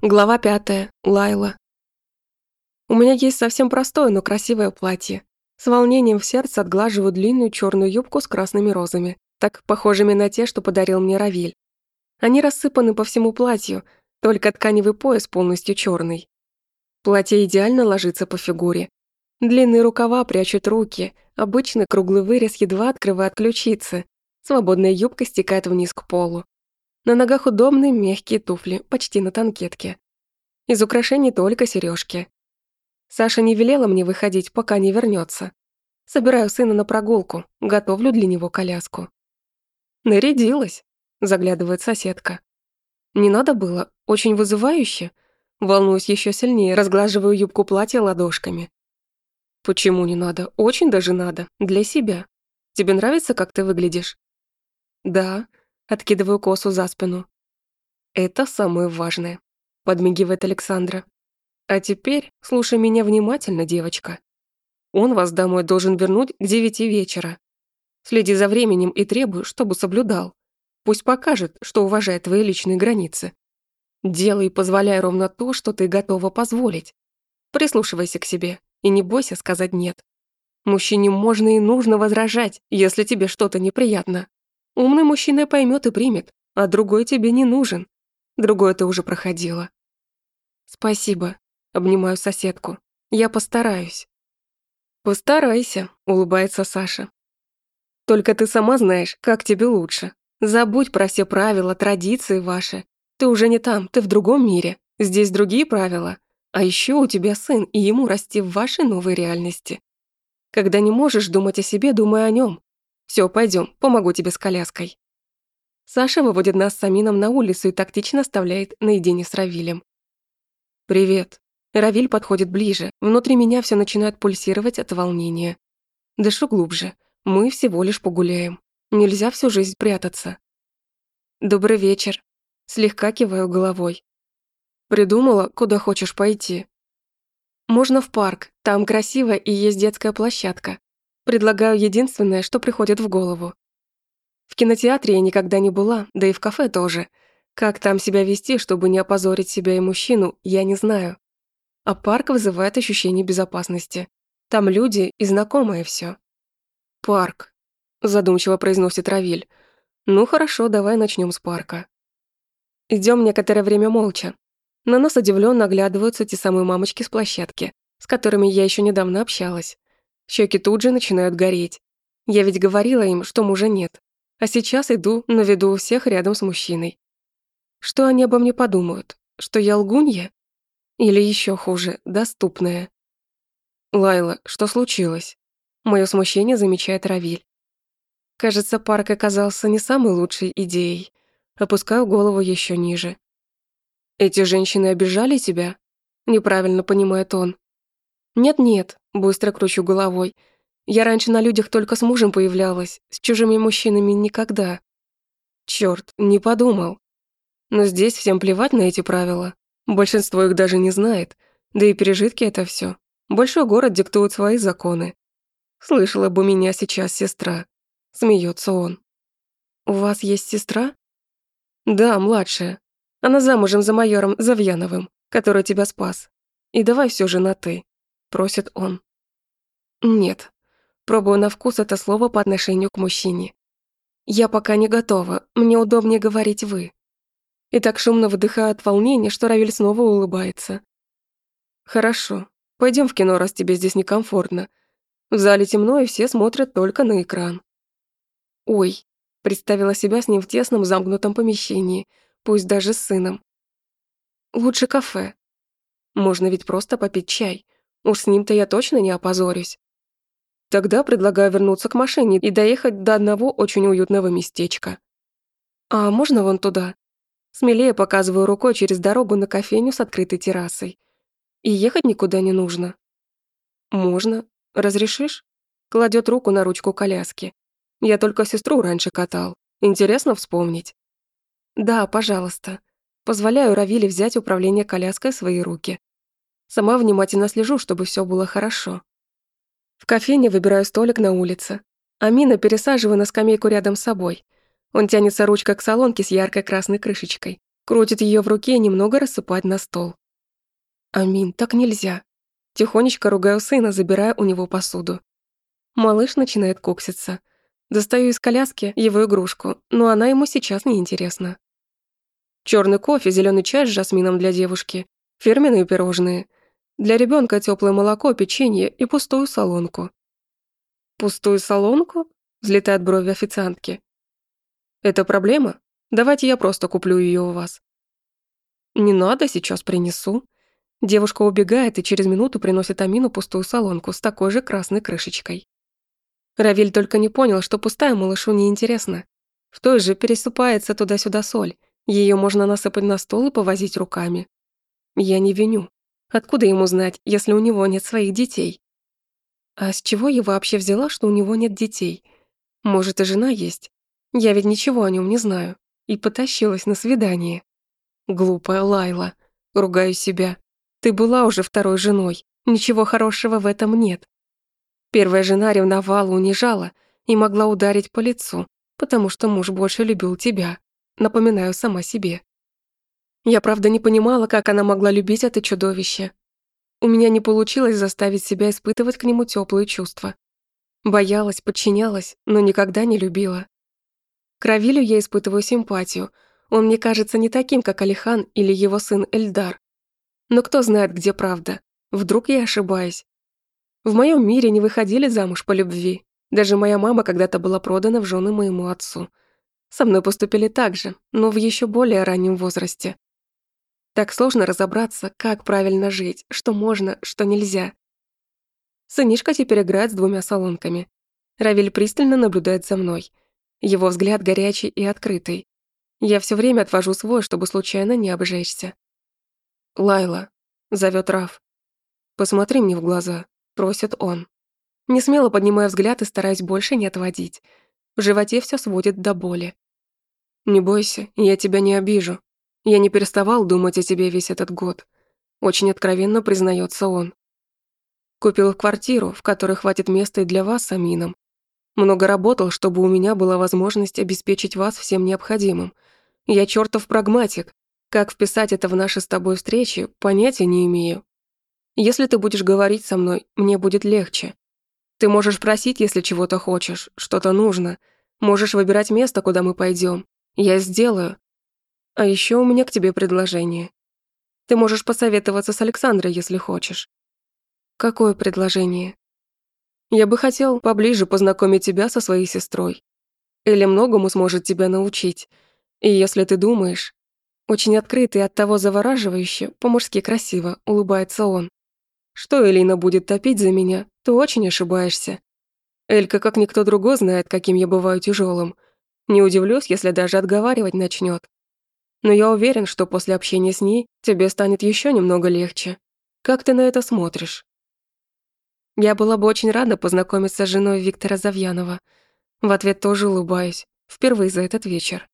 Глава пятая. Лайла. У меня есть совсем простое, но красивое платье. С волнением в сердце отглаживаю длинную черную юбку с красными розами, так похожими на те, что подарил мне Равиль. Они рассыпаны по всему платью, только тканевый пояс полностью черный. Платье идеально ложится по фигуре. Длинные рукава прячут руки, обычный круглый вырез едва открывает ключицы. Свободная юбка стекает вниз к полу. На ногах удобные мягкие туфли, почти на танкетке. Из украшений только сережки. Саша не велела мне выходить, пока не вернется. Собираю сына на прогулку, готовлю для него коляску. «Нарядилась», — заглядывает соседка. «Не надо было, очень вызывающе». Волнуюсь еще сильнее, разглаживаю юбку платья ладошками. «Почему не надо? Очень даже надо. Для себя. Тебе нравится, как ты выглядишь?» «Да», Откидываю косу за спину. «Это самое важное», — подмигивает Александра. «А теперь слушай меня внимательно, девочка. Он вас домой должен вернуть к девяти вечера. Следи за временем и требуй, чтобы соблюдал. Пусть покажет, что уважает твои личные границы. Делай и позволяй ровно то, что ты готова позволить. Прислушивайся к себе и не бойся сказать «нет». Мужчине можно и нужно возражать, если тебе что-то неприятно. Умный мужчина поймет и примет, а другой тебе не нужен. Другое ты уже проходила. Спасибо, обнимаю соседку. Я постараюсь. Постарайся, улыбается Саша. Только ты сама знаешь, как тебе лучше. Забудь про все правила, традиции ваши. Ты уже не там, ты в другом мире. Здесь другие правила. А еще у тебя сын, и ему расти в вашей новой реальности. Когда не можешь думать о себе, думай о нем. Все, пойдем, помогу тебе с коляской. Саша выводит нас с Амином на улицу и тактично оставляет наедине с Равилем. «Привет». Равиль подходит ближе. Внутри меня все начинает пульсировать от волнения. Дышу глубже. Мы всего лишь погуляем. Нельзя всю жизнь прятаться. «Добрый вечер». Слегка киваю головой. «Придумала, куда хочешь пойти?» «Можно в парк. Там красиво и есть детская площадка. Предлагаю единственное, что приходит в голову. В кинотеатре я никогда не была, да и в кафе тоже. Как там себя вести, чтобы не опозорить себя и мужчину, я не знаю. А парк вызывает ощущение безопасности. Там люди и знакомое все. «Парк», – задумчиво произносит Равиль. «Ну хорошо, давай начнем с парка». Идем некоторое время молча. На нас удивленно оглядываются те самые мамочки с площадки, с которыми я еще недавно общалась. Щеки тут же начинают гореть. Я ведь говорила им, что мужа нет. А сейчас иду на виду у всех рядом с мужчиной. Что они обо мне подумают? Что я лгунья? Или еще хуже, доступная? Лайла, что случилось? Мое смущение замечает Равиль. Кажется, парк оказался не самой лучшей идеей. Опускаю голову еще ниже. Эти женщины обижали тебя? Неправильно понимает он. Нет-нет, Быстро кручу головой. Я раньше на людях только с мужем появлялась, с чужими мужчинами никогда. Чёрт, не подумал. Но здесь всем плевать на эти правила. Большинство их даже не знает. Да и пережитки это всё. Большой город диктует свои законы. Слышала бы меня сейчас сестра. Смеется он. У вас есть сестра? Да, младшая. Она замужем за майором Завьяновым, который тебя спас. И давай все же на «ты», просит он. Нет. Пробую на вкус это слово по отношению к мужчине. Я пока не готова, мне удобнее говорить «вы». И так шумно выдыхаю от волнения, что Равиль снова улыбается. Хорошо, пойдем в кино, раз тебе здесь некомфортно. В зале темно, и все смотрят только на экран. Ой, представила себя с ним в тесном замкнутом помещении, пусть даже с сыном. Лучше кафе. Можно ведь просто попить чай. Уж с ним-то я точно не опозорюсь. Тогда предлагаю вернуться к машине и доехать до одного очень уютного местечка. А можно вон туда? Смелее показываю рукой через дорогу на кофейню с открытой террасой. И ехать никуда не нужно. Можно. Разрешишь? Кладет руку на ручку коляски. Я только сестру раньше катал. Интересно вспомнить. Да, пожалуйста. Позволяю Равиле взять управление коляской в свои руки. Сама внимательно слежу, чтобы все было хорошо. В кофейне выбираю столик на улице. Амина пересаживаю на скамейку рядом с собой. Он тянется ручкой к салонке с яркой красной крышечкой. Крутит ее в руке и немного рассыпать на стол. Амин, так нельзя. Тихонечко ругаю сына, забирая у него посуду. Малыш начинает кукситься. Достаю из коляски его игрушку, но она ему сейчас не интересна. Черный кофе, зеленый чай с жасмином для девушки, фирменные пирожные. Для ребенка теплое молоко, печенье и пустую солонку. «Пустую солонку?» – взлетает брови официантки. «Это проблема? Давайте я просто куплю ее у вас». «Не надо, сейчас принесу». Девушка убегает и через минуту приносит Амину пустую солонку с такой же красной крышечкой. Равиль только не понял, что пустая малышу неинтересна. В той же пересыпается туда-сюда соль. Ее можно насыпать на стол и повозить руками. Я не виню. Откуда ему знать, если у него нет своих детей? А с чего я вообще взяла, что у него нет детей? Может, и жена есть? Я ведь ничего о нем не знаю. И потащилась на свидание. Глупая Лайла. Ругаю себя. Ты была уже второй женой. Ничего хорошего в этом нет. Первая жена ревновала, унижала и могла ударить по лицу, потому что муж больше любил тебя. Напоминаю сама себе. Я правда не понимала, как она могла любить это чудовище. У меня не получилось заставить себя испытывать к нему теплые чувства. Боялась, подчинялась, но никогда не любила. К Равилю я испытываю симпатию. Он мне кажется не таким, как Алихан или его сын Эльдар. Но кто знает, где правда. Вдруг я ошибаюсь. В моем мире не выходили замуж по любви. Даже моя мама когда-то была продана в жены моему отцу. Со мной поступили так же, но в еще более раннем возрасте. Так сложно разобраться, как правильно жить, что можно, что нельзя. Сынишка теперь играет с двумя солонками. Равиль пристально наблюдает за мной. Его взгляд горячий и открытый. Я все время отвожу свой, чтобы случайно не обжечься. «Лайла», — зовет Раф, — «посмотри мне в глаза» просит он. Не смело поднимая взгляд и стараюсь больше не отводить. В животе все сводит до боли. «Не бойся, я тебя не обижу. Я не переставал думать о тебе весь этот год», очень откровенно признается он. Купил квартиру, в которой хватит места и для вас с Амином. Много работал, чтобы у меня была возможность обеспечить вас всем необходимым. Я чертов прагматик. Как вписать это в наши с тобой встречи, понятия не имею. Если ты будешь говорить со мной, мне будет легче. Ты можешь просить, если чего-то хочешь, что-то нужно. Можешь выбирать место, куда мы пойдем. Я сделаю. А еще у меня к тебе предложение. Ты можешь посоветоваться с Александрой, если хочешь. Какое предложение? Я бы хотел поближе познакомить тебя со своей сестрой. Эля многому сможет тебя научить. И если ты думаешь... Очень открытый от того завораживающе, по-мужски красиво, улыбается он что Элина будет топить за меня, ты очень ошибаешься. Элька, как никто другой, знает, каким я бываю тяжелым. Не удивлюсь, если даже отговаривать начнет. Но я уверен, что после общения с ней тебе станет еще немного легче. Как ты на это смотришь? Я была бы очень рада познакомиться с женой Виктора Завьянова. В ответ тоже улыбаюсь, впервые за этот вечер.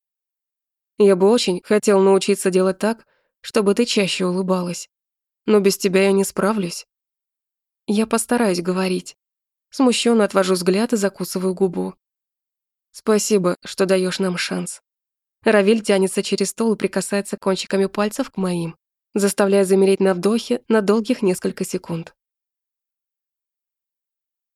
Я бы очень хотел научиться делать так, чтобы ты чаще улыбалась. Но без тебя я не справлюсь. Я постараюсь говорить. Смущенно отвожу взгляд и закусываю губу. Спасибо, что даешь нам шанс. Равиль тянется через стол и прикасается кончиками пальцев к моим, заставляя замереть на вдохе на долгих несколько секунд.